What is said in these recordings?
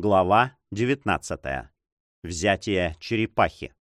Глава 19. Взятие черепахи.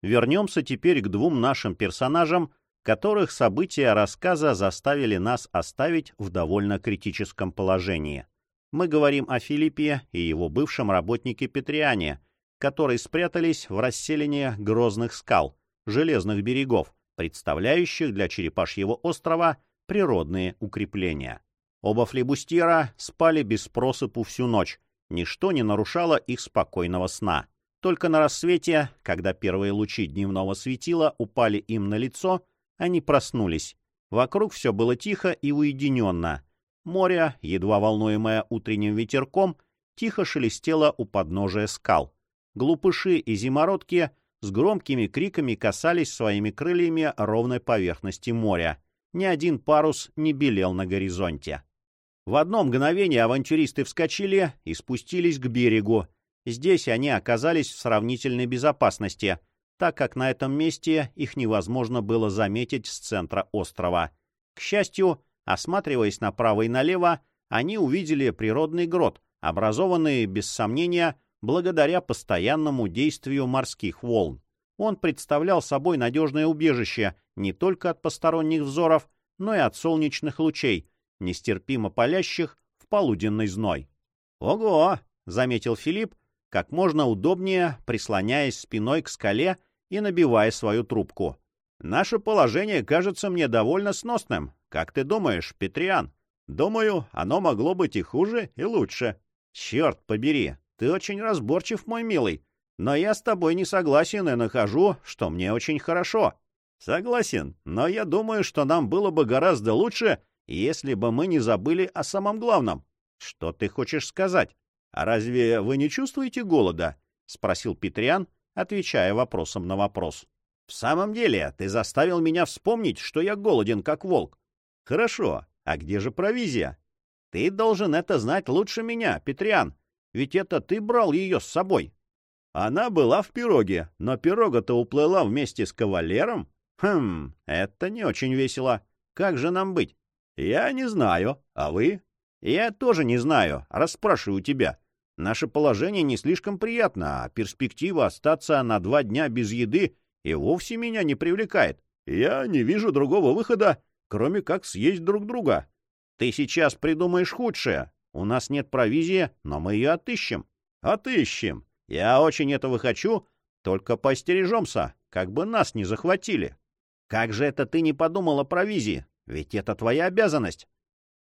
Вернемся теперь к двум нашим персонажам, которых события рассказа заставили нас оставить в довольно критическом положении. Мы говорим о Филиппе и его бывшем работнике Петриане, которые спрятались в расселении грозных скал, железных берегов, представляющих для Черепашьего острова природные укрепления. Оба флебустьера спали без просыпу всю ночь, ничто не нарушало их спокойного сна. Только на рассвете, когда первые лучи дневного светила упали им на лицо, они проснулись. Вокруг все было тихо и уединенно. Море, едва волнуемое утренним ветерком, тихо шелестело у подножия скал. Глупыши и зимородки с громкими криками касались своими крыльями ровной поверхности моря. Ни один парус не белел на горизонте. В одно мгновение авантюристы вскочили и спустились к берегу. Здесь они оказались в сравнительной безопасности, так как на этом месте их невозможно было заметить с центра острова. К счастью, осматриваясь направо и налево, они увидели природный грот, образованный, без сомнения, благодаря постоянному действию морских волн. Он представлял собой надежное убежище не только от посторонних взоров, но и от солнечных лучей, нестерпимо палящих в полуденный зной. «Ого!» — заметил Филипп, как можно удобнее прислоняясь спиной к скале и набивая свою трубку. «Наше положение кажется мне довольно сносным. Как ты думаешь, Петриан?» «Думаю, оно могло быть и хуже, и лучше». «Черт побери, ты очень разборчив, мой милый. Но я с тобой не согласен и нахожу, что мне очень хорошо». «Согласен, но я думаю, что нам было бы гораздо лучше, если бы мы не забыли о самом главном. Что ты хочешь сказать? А разве вы не чувствуете голода? спросил Петриан, отвечая вопросом на вопрос. В самом деле, ты заставил меня вспомнить, что я голоден, как волк. Хорошо, а где же провизия? Ты должен это знать лучше меня, Петриан, ведь это ты брал ее с собой. Она была в пироге, но пирога-то уплыла вместе с кавалером. Хм, это не очень весело. Как же нам быть? «Я не знаю. А вы?» «Я тоже не знаю. Расспрашиваю тебя. Наше положение не слишком приятно, а перспектива остаться на два дня без еды и вовсе меня не привлекает. Я не вижу другого выхода, кроме как съесть друг друга. Ты сейчас придумаешь худшее. У нас нет провизии, но мы ее отыщем. Отыщем. Я очень этого хочу, только постережемся, как бы нас не захватили. Как же это ты не подумал о провизии? Ведь это твоя обязанность.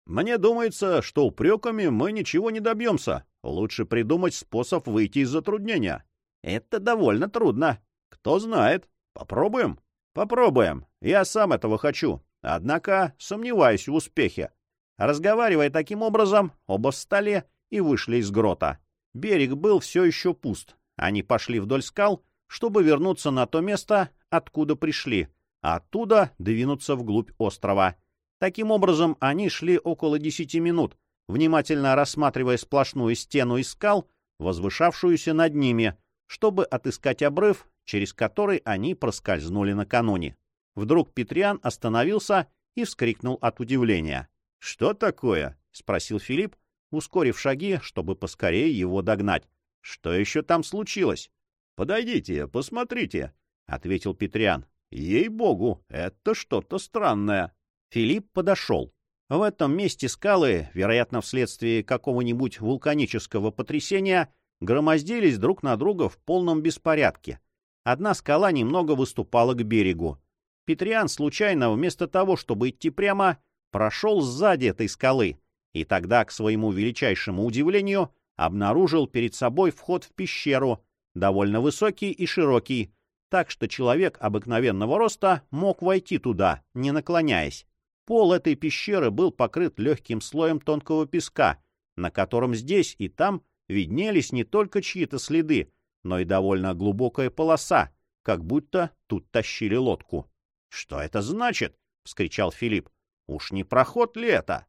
Мне думается, что упреками мы ничего не добьемся. Лучше придумать способ выйти из затруднения. Это довольно трудно. Кто знает. Попробуем? Попробуем. Я сам этого хочу. Однако сомневаюсь в успехе. Разговаривая таким образом, оба встали и вышли из грота. Берег был все еще пуст. Они пошли вдоль скал, чтобы вернуться на то место, откуда пришли — оттуда двинуться вглубь острова. Таким образом, они шли около десяти минут, внимательно рассматривая сплошную стену из скал, возвышавшуюся над ними, чтобы отыскать обрыв, через который они проскользнули накануне. Вдруг Петриан остановился и вскрикнул от удивления. — Что такое? — спросил Филипп, ускорив шаги, чтобы поскорее его догнать. — Что еще там случилось? — Подойдите, посмотрите, — ответил Петриан. Ей-богу, это что-то странное. Филипп подошел. В этом месте скалы, вероятно, вследствие какого-нибудь вулканического потрясения, громоздились друг на друга в полном беспорядке. Одна скала немного выступала к берегу. Петриан случайно, вместо того, чтобы идти прямо, прошел сзади этой скалы, и тогда, к своему величайшему удивлению, обнаружил перед собой вход в пещеру, довольно высокий и широкий, так что человек обыкновенного роста мог войти туда, не наклоняясь. Пол этой пещеры был покрыт легким слоем тонкого песка, на котором здесь и там виднелись не только чьи-то следы, но и довольно глубокая полоса, как будто тут тащили лодку. — Что это значит? — вскричал Филипп. — Уж не проход ли это?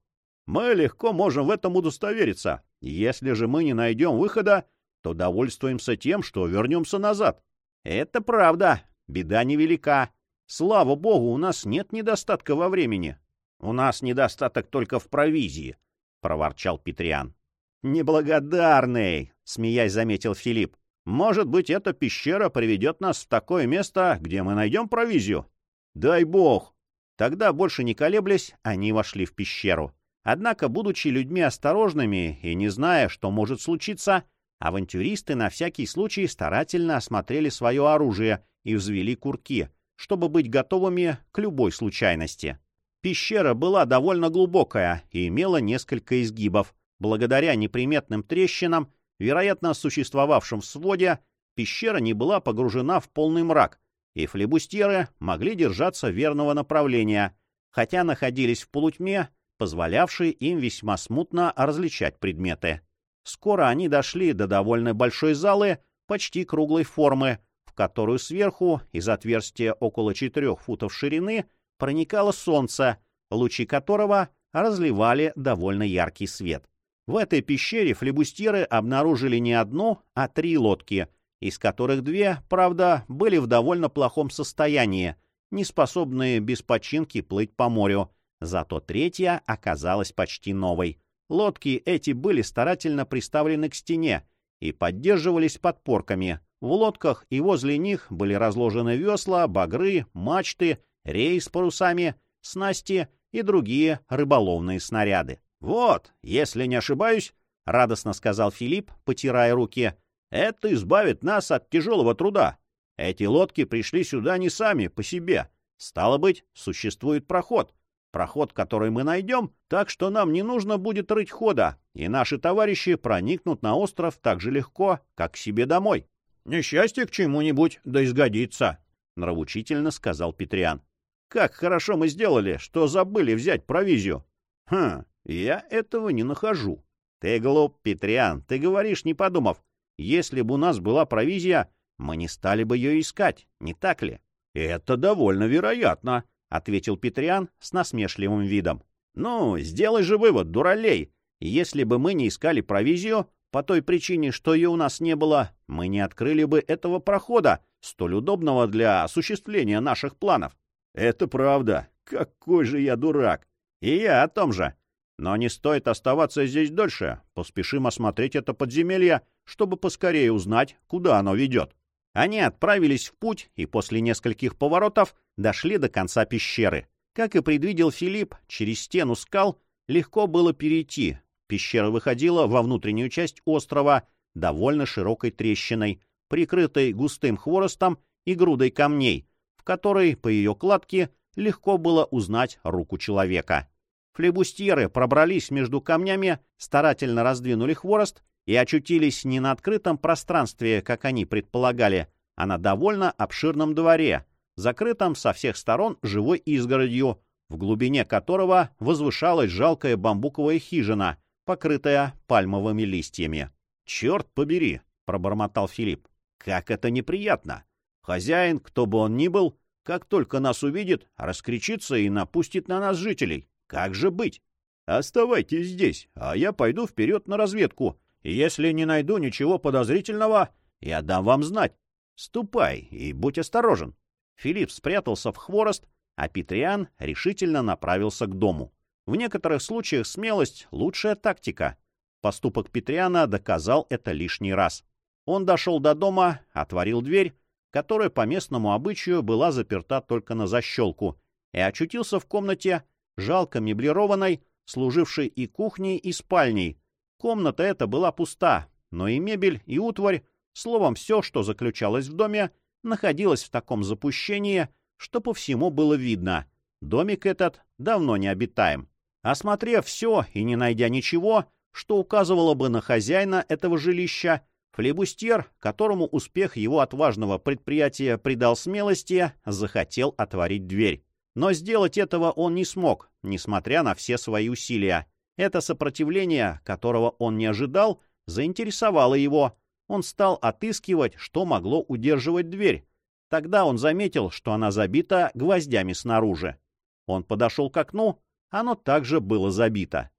Мы легко можем в этом удостовериться. Если же мы не найдем выхода, то довольствуемся тем, что вернемся назад. Это правда. Беда невелика. Слава богу, у нас нет недостатка во времени. У нас недостаток только в провизии, — проворчал Петриан. «Неблагодарный!» — смеясь заметил Филипп. «Может быть, эта пещера приведет нас в такое место, где мы найдем провизию?» «Дай бог!» Тогда, больше не колеблясь, они вошли в пещеру. Однако, будучи людьми осторожными и не зная, что может случиться, авантюристы на всякий случай старательно осмотрели свое оружие и взвели курки, чтобы быть готовыми к любой случайности. Пещера была довольно глубокая и имела несколько изгибов. Благодаря неприметным трещинам, вероятно, существовавшим в своде, пещера не была погружена в полный мрак, и флебустьеры могли держаться верного направления, хотя находились в полутьме, позволявшей им весьма смутно различать предметы. Скоро они дошли до довольно большой залы, почти круглой формы, в которую сверху, из отверстия около четырех футов ширины, проникало солнце, лучи которого разливали довольно яркий свет. В этой пещере флебустьеры обнаружили не одну, а три лодки, из которых две, правда, были в довольно плохом состоянии, не способные без починки плыть по морю, зато третья оказалась почти новой. Лодки эти были старательно приставлены к стене и поддерживались подпорками. В лодках и возле них были разложены весла, багры, мачты, рей с парусами, снасти и другие рыболовные снаряды. «Вот, если не ошибаюсь, — радостно сказал Филипп, потирая руки, — это избавит нас от тяжелого труда. Эти лодки пришли сюда не сами, по себе. Стало быть, существует проход. Проход, который мы найдем, так что нам не нужно будет рыть хода, и наши товарищи проникнут на остров так же легко, как к себе домой. — Несчастье к чему-нибудь да изгодится, — нравучительно сказал Петриан. — Как хорошо мы сделали, что забыли взять провизию. — Хм, я этого не нахожу. Ты глуп, Петриан, ты говоришь, не подумав. Если бы у нас была провизия, мы не стали бы ее искать, не так ли? Это довольно вероятно, ответил Петриан с насмешливым видом. Ну, сделай же вывод, дуралей. Если бы мы не искали провизию, по той причине, что ее у нас не было, мы не открыли бы этого прохода, столь удобного для осуществления наших планов. Это правда. Какой же я дурак. И я о том же. Но не стоит оставаться здесь дольше. Поспешим осмотреть это подземелье, чтобы поскорее узнать, куда оно ведет. Они отправились в путь и после нескольких поворотов дошли до конца пещеры. Как и предвидел Филипп, через стену скал легко было перейти. Пещера выходила во внутреннюю часть острова довольно широкой трещиной, прикрытой густым хворостом и грудой камней, в которой по ее кладке легко было узнать руку человека. Флебустьеры пробрались между камнями, старательно раздвинули хворост и очутились не на открытом пространстве, как они предполагали, а на довольно обширном дворе, закрытом со всех сторон живой изгородью, в глубине которого возвышалась жалкая бамбуковая хижина, покрытая пальмовыми листьями. «Черт побери!» — пробормотал Филипп. «Как это неприятно! Хозяин, кто бы он ни был, как только нас увидит, раскричится и напустит на нас жителей. Как же быть? Оставайтесь здесь, а я пойду вперед на разведку. И если не найду ничего подозрительного, я дам вам знать. Ступай и будь осторожен. Филипп спрятался в хворост, а Петриан решительно направился к дому. В некоторых случаях смелость — лучшая тактика. Поступок Петриана доказал это лишний раз. Он дошел до дома, отворил дверь, которая по местному обычаю была заперта только на защелку, и очутился в комнате, жалко меблированной, служившей и кухней, и спальней. Комната эта была пуста, но и мебель, и утварь, словом, все, что заключалось в доме, находилось в таком запущении, что по всему было видно. Домик этот давно не обитаем. Осмотрев все и не найдя ничего, что указывало бы на хозяина этого жилища, флебустьер, которому успех его отважного предприятия придал смелости, захотел отворить дверь. Но сделать этого он не смог, несмотря на все свои усилия. Это сопротивление, которого он не ожидал, заинтересовало его. Он стал отыскивать, что могло удерживать дверь. Тогда он заметил, что она забита гвоздями снаружи. Он подошел к окну, оно также было забито.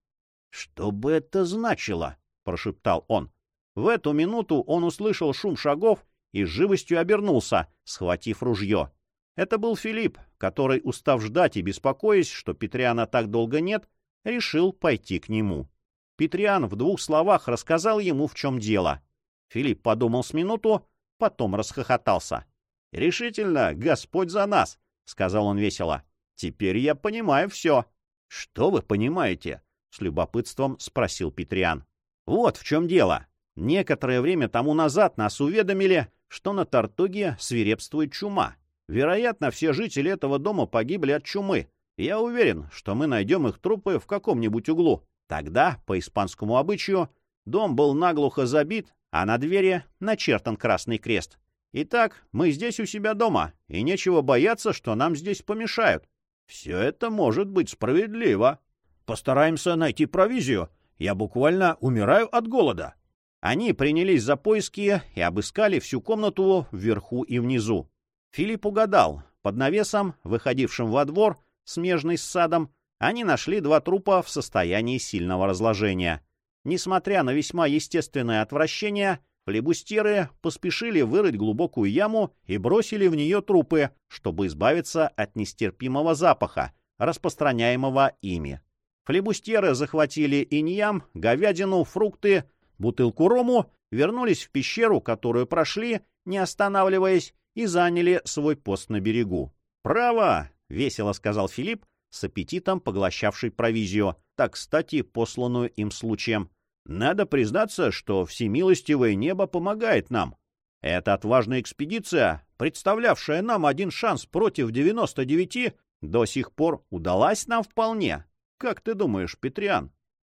«Что бы это значило?» — прошептал он. В эту минуту он услышал шум шагов и живостью обернулся, схватив ружье. Это был Филипп, который, устав ждать и беспокоясь, что Петриана так долго нет, решил пойти к нему. Петриан в двух словах рассказал ему, в чем дело. Филипп подумал с минуту, потом расхохотался. «Решительно, Господь за нас!» — сказал он весело. «Теперь я понимаю все». «Что вы понимаете?» — с любопытством спросил Петриан. «Вот в чем дело. Некоторое время тому назад нас уведомили, что на Тартуге свирепствует чума. Вероятно, все жители этого дома погибли от чумы. Я уверен, что мы найдем их трупы в каком-нибудь углу. Тогда, по испанскому обычаю, дом был наглухо забит, а на двери начертан красный крест. Итак, мы здесь у себя дома, и нечего бояться, что нам здесь помешают. Все это может быть справедливо. Постараемся найти провизию. Я буквально умираю от голода. Они принялись за поиски и обыскали всю комнату вверху и внизу. Филипп угадал. Под навесом, выходившим во двор, смежный с садом, они нашли два трупа в состоянии сильного разложения. Несмотря на весьма естественное отвращение, флебустеры поспешили вырыть глубокую яму и бросили в нее трупы, чтобы избавиться от нестерпимого запаха, распространяемого ими. Флебустеры захватили иньям, говядину, фрукты, бутылку рому, вернулись в пещеру, которую прошли, не останавливаясь, и заняли свой пост на берегу. «Право!» — весело сказал Филипп, с аппетитом поглощавший провизию, так, кстати, посланную им случаем. «Надо признаться, что всемилостивое небо помогает нам. Эта отважная экспедиция, представлявшая нам один шанс против 99, до сих пор удалась нам вполне. Как ты думаешь, Петриан?»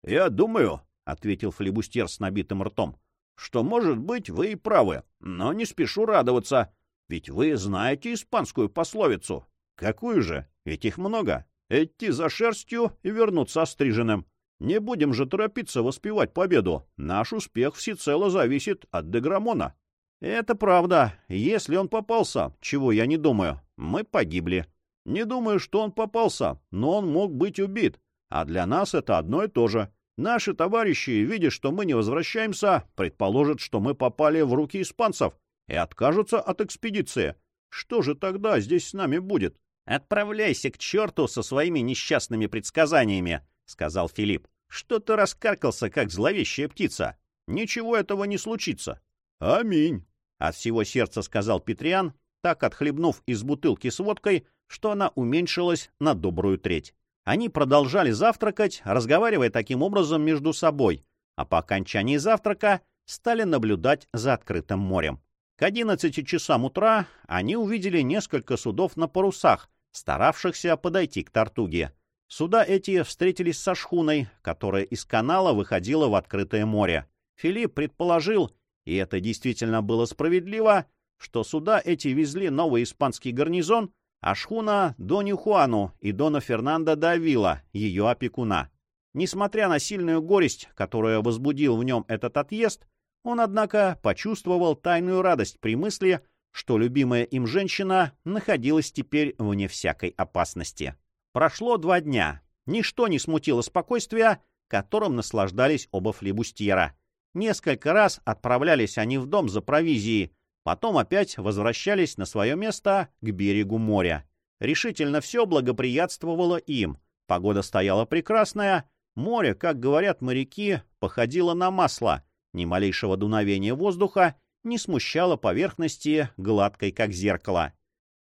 «Я думаю, — ответил флебустер с набитым ртом, — что, может быть, вы и правы, но не спешу радоваться, ведь вы знаете испанскую пословицу. Какую же? Ведь их много. Идти за шерстью и вернуться остриженным. Не будем же торопиться воспевать победу. Наш успех всецело зависит от Деграмона. Это правда. Если он попался, чего я не думаю, мы погибли. Не думаю, что он попался, но он мог быть убит. А для нас это одно и то же. Наши товарищи, видя, что мы не возвращаемся, предположат, что мы попали в руки испанцев и откажутся от экспедиции. Что же тогда здесь с нами будет? — Отправляйся к черту со своими несчастными предсказаниями, — сказал Филипп. — Что ты раскаркался, как зловещая птица? Ничего этого не случится. — Аминь, — от всего сердца сказал Петриан, так отхлебнув из бутылки с водкой, что она уменьшилась на добрую треть. Они продолжали завтракать, разговаривая таким образом между собой, а по окончании завтрака стали наблюдать за открытым морем. К одиннадцати часам утра они увидели несколько судов на парусах, старавшихся подойти к Тартуге. Суда эти встретились со шхуной, которая из канала выходила в открытое море. Филипп предположил, и это действительно было справедливо, что суда эти везли новый испанский гарнизон, а шхуна — Доню Хуану и Дона Фернандо да Авила, ее опекуна. Несмотря на сильную горесть, которая возбудил в нем этот отъезд, он, однако, почувствовал тайную радость при мысли, что любимая им женщина находилась теперь вне всякой опасности. Прошло два дня. Ничто не смутило спокойствия, которым наслаждались оба флебустьера. Несколько раз отправлялись они в дом за провизией, Потом опять возвращались на свое место к берегу моря. Решительно все благоприятствовало им. Погода стояла прекрасная, море, как говорят моряки, походило на масло. Ни малейшего дуновения воздуха не смущало поверхности, гладкой, как зеркало.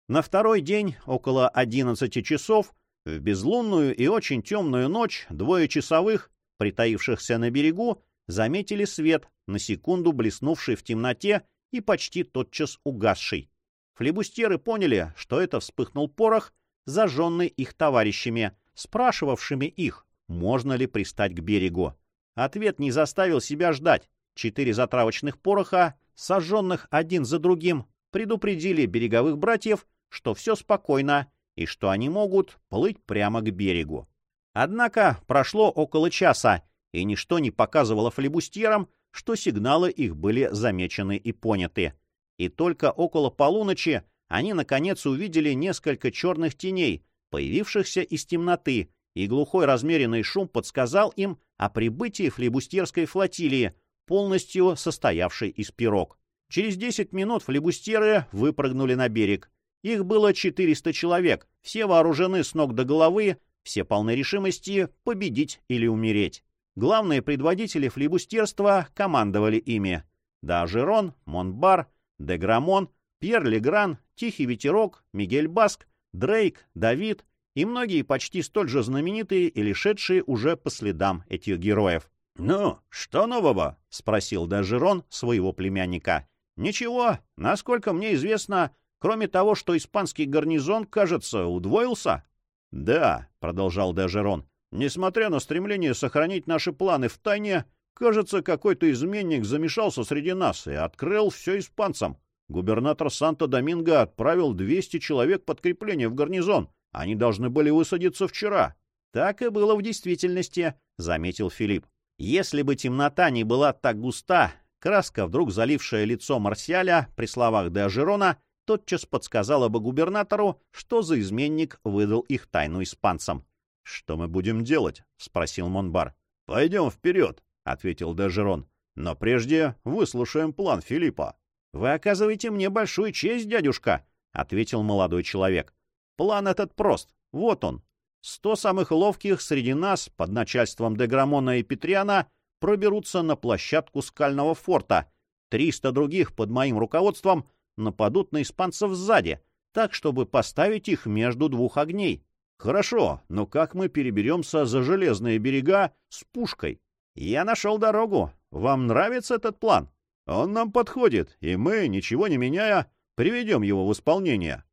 На второй день, около одиннадцати часов, в безлунную и очень темную ночь двое часовых, притаившихся на берегу, заметили свет, на секунду блеснувший в темноте и почти тотчас угасший. Флебустеры поняли, что это вспыхнул порох, зажженный их товарищами, спрашивавшими их, можно ли пристать к берегу. Ответ не заставил себя ждать. Четыре затравочных пороха, сожженных один за другим, предупредили береговых братьев, что все спокойно и что они могут плыть прямо к берегу. Однако прошло около часа, и ничто не показывало флебустьерам, что сигналы их были замечены и поняты. И только около полуночи они, наконец, увидели несколько черных теней, появившихся из темноты, и глухой размеренный шум подсказал им о прибытии флебустерской флотилии, полностью состоявшей из пирог. Через десять минут флебустеры выпрыгнули на берег. Их было 400 человек, все вооружены с ног до головы, все полны решимости победить или умереть. Главные предводители флибустерства командовали ими. Дажерон, Монбар, Деграмон, Пьер Легран, Тихий Ветерок, Мигель Баск, Дрейк, Давид и многие почти столь же знаменитые или шедшие уже по следам этих героев. «Ну, что нового?» — спросил Дажерон своего племянника. «Ничего. Насколько мне известно, кроме того, что испанский гарнизон, кажется, удвоился». «Да», — продолжал Дажерон, — «несмотря на стремление сохранить наши планы в тайне, кажется, какой-то изменник замешался среди нас и открыл все испанцам. Губернатор Санто-Доминго отправил 200 человек подкрепления в гарнизон. Они должны были высадиться вчера. Так и было в действительности, заметил Филипп. Если бы темнота не была так густа, краска, вдруг залившая лицо Марсиаля при словах де Ажерона, тотчас подсказала бы губернатору, что за изменник выдал их тайну испанцам. — Что мы будем делать? — спросил Монбар. — Пойдем вперед, — ответил Дежерон. — Но прежде выслушаем план Филиппа. — Вы оказываете мне большую честь, дядюшка, — ответил молодой человек. — План этот прост. Вот он. Сто самых ловких среди нас, под начальством Деграмона и Петриана, проберутся на площадку скального форта. Триста других под моим руководством нападут на испанцев сзади, так, чтобы поставить их между двух огней. Хорошо, но как мы переберемся за железные берега с пушкой? Я нашел дорогу. Вам нравится этот план? Он нам подходит, и мы, ничего не меняя, приведем его в исполнение.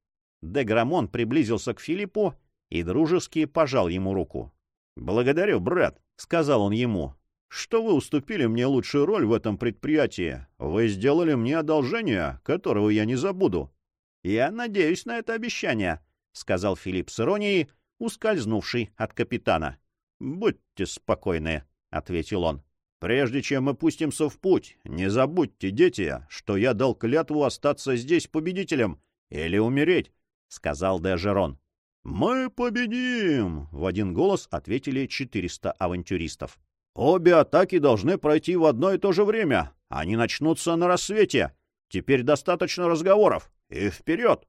Деграмон приблизился к Филиппу и дружески пожал ему руку. «Благодарю, брат», — сказал он ему, — «что вы уступили мне лучшую роль в этом предприятии. Вы сделали мне одолжение, которого я не забуду». «Я надеюсь на это обещание», — сказал Филипп с иронией, ускользнувший от капитана. «Будьте спокойны», — ответил он. «Прежде чем мы пустимся в путь, не забудьте, дети, что я дал клятву остаться здесь победителем или умереть», — сказал Дежерон. «Мы победим!» — в один голос ответили 400 авантюристов. «Обе атаки должны пройти в одно и то же время. Они начнутся на рассвете. Теперь достаточно разговоров. И вперед!»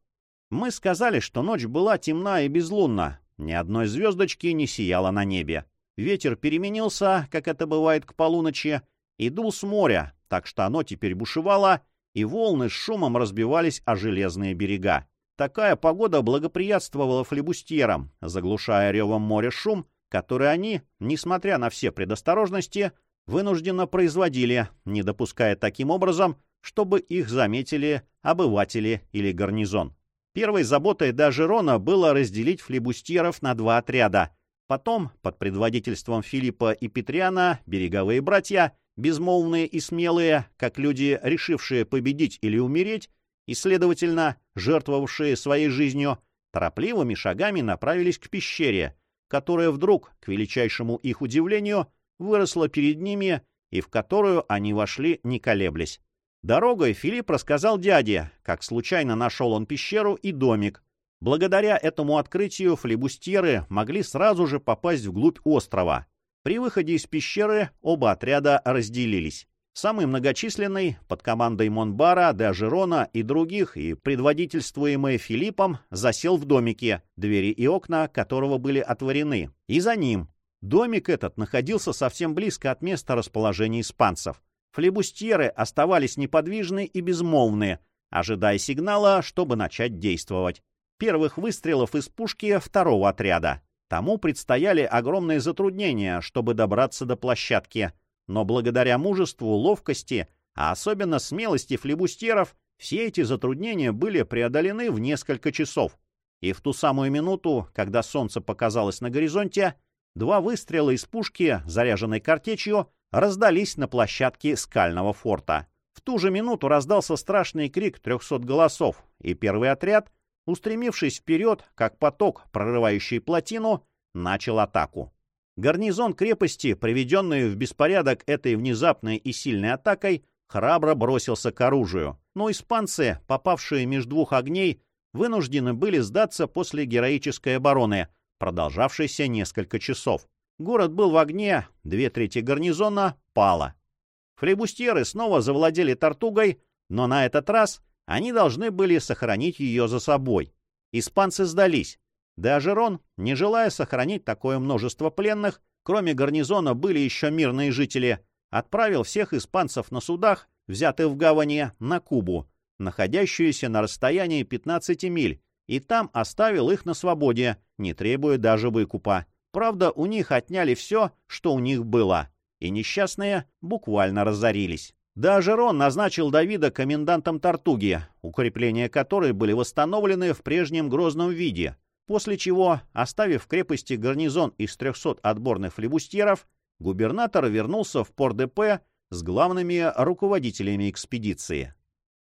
Мы сказали, что ночь была темна и безлунна. Ни одной звездочки не сияло на небе. Ветер переменился, как это бывает к полуночи, и дул с моря, так что оно теперь бушевало, и волны с шумом разбивались о железные берега. Такая погода благоприятствовала флебустьерам, заглушая ревом моря шум, который они, несмотря на все предосторожности, вынужденно производили, не допуская таким образом, чтобы их заметили обыватели или гарнизон. Первой заботой даже Рона было разделить флебустьеров на два отряда. Потом, под предводительством Филиппа и Петриана, береговые братья, безмолвные и смелые, как люди, решившие победить или умереть, и, следовательно, жертвовавшие своей жизнью, торопливыми шагами направились к пещере, которая вдруг, к величайшему их удивлению, выросла перед ними и в которую они вошли, не колеблясь. Дорогой Филипп рассказал дяде, как случайно нашел он пещеру и домик. Благодаря этому открытию флебустьеры могли сразу же попасть вглубь острова. При выходе из пещеры оба отряда разделились. Самый многочисленный, под командой Монбара, де Ажерона и других, и предводительствуемый Филиппом, засел в домике, двери и окна которого были отворены. И за ним. Домик этот находился совсем близко от места расположения испанцев. Флебустьеры оставались неподвижны и безмолвны, ожидая сигнала, чтобы начать действовать. Первых выстрелов из пушки второго отряда. Тому предстояли огромные затруднения, чтобы добраться до площадки — но благодаря мужеству, ловкости, а особенно смелости флебустеров, все эти затруднения были преодолены в несколько часов. И в ту самую минуту, когда солнце показалось на горизонте, два выстрела из пушки, заряженной картечью, раздались на площадке скального форта. В ту же минуту раздался страшный крик трехсот голосов, и первый отряд, устремившись вперед, как поток, прорывающий плотину, начал атаку. Гарнизон крепости, приведенный в беспорядок этой внезапной и сильной атакой, храбро бросился к оружию. Но испанцы, попавшие между двух огней, вынуждены были сдаться после героической обороны, продолжавшейся несколько часов. Город был в огне, две трети гарнизона пало. Флебустьеры снова завладели Тартугой, но на этот раз они должны были сохранить ее за собой. Испанцы сдались. Де Ажерон, не желая сохранить такое множество пленных, кроме гарнизона были еще мирные жители, отправил всех испанцев на судах, взятых в гавани, на Кубу, находящуюся на расстоянии 15 миль, и там оставил их на свободе, не требуя даже выкупа. Правда, у них отняли все, что у них было, и несчастные буквально разорились. Даже Рон назначил Давида комендантом Тартуги, укрепления которой были восстановлены в прежнем грозном виде, после чего, оставив в крепости гарнизон из 300 отборных флебустьеров, губернатор вернулся в Пор-ДП с главными руководителями экспедиции.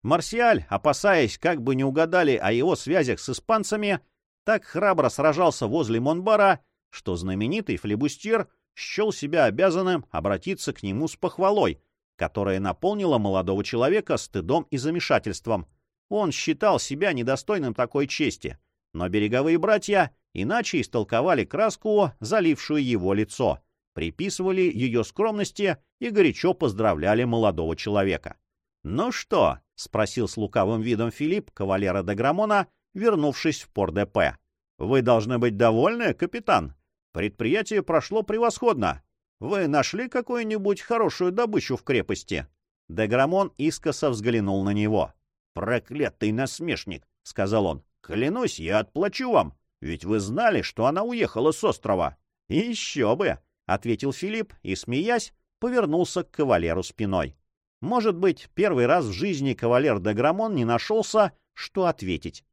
Марсиаль, опасаясь, как бы не угадали о его связях с испанцами, так храбро сражался возле Монбара, что знаменитый флебустьер счел себя обязанным обратиться к нему с похвалой, которая наполнила молодого человека стыдом и замешательством. Он считал себя недостойным такой чести, но береговые братья иначе истолковали краску, залившую его лицо, приписывали ее скромности и горячо поздравляли молодого человека. «Ну что?» — спросил с лукавым видом Филипп, кавалера де Грамона, вернувшись в Пор-ДП. «Вы должны быть довольны, капитан. Предприятие прошло превосходно. Вы нашли какую-нибудь хорошую добычу в крепости?» Деграмон искоса взглянул на него. «Проклятый насмешник!» — сказал он. «Клянусь, я отплачу вам, ведь вы знали, что она уехала с острова». «Еще бы!» — ответил Филипп и, смеясь, повернулся к кавалеру спиной. Может быть, первый раз в жизни кавалер Деграмон не нашелся, что ответить.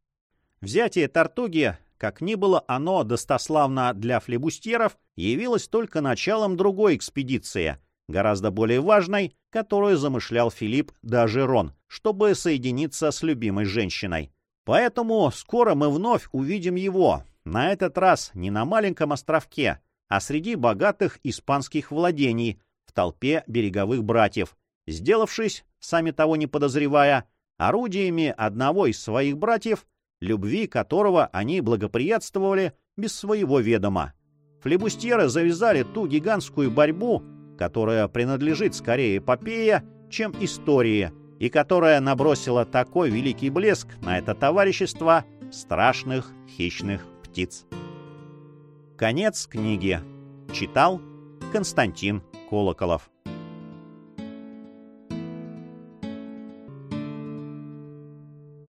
Взятие Тартуги как ни было оно достославно для флебустьеров, явилось только началом другой экспедиции, гораздо более важной, которую замышлял Филипп даже Рон, чтобы соединиться с любимой женщиной. Поэтому скоро мы вновь увидим его, на этот раз не на маленьком островке, а среди богатых испанских владений, в толпе береговых братьев, сделавшись, сами того не подозревая, орудиями одного из своих братьев, любви которого они благоприятствовали без своего ведома. Флебустьеры завязали ту гигантскую борьбу, которая принадлежит скорее эпопее, чем истории, и которая набросила такой великий блеск на это товарищество страшных хищных птиц. Конец книги. Читал Константин Колоколов.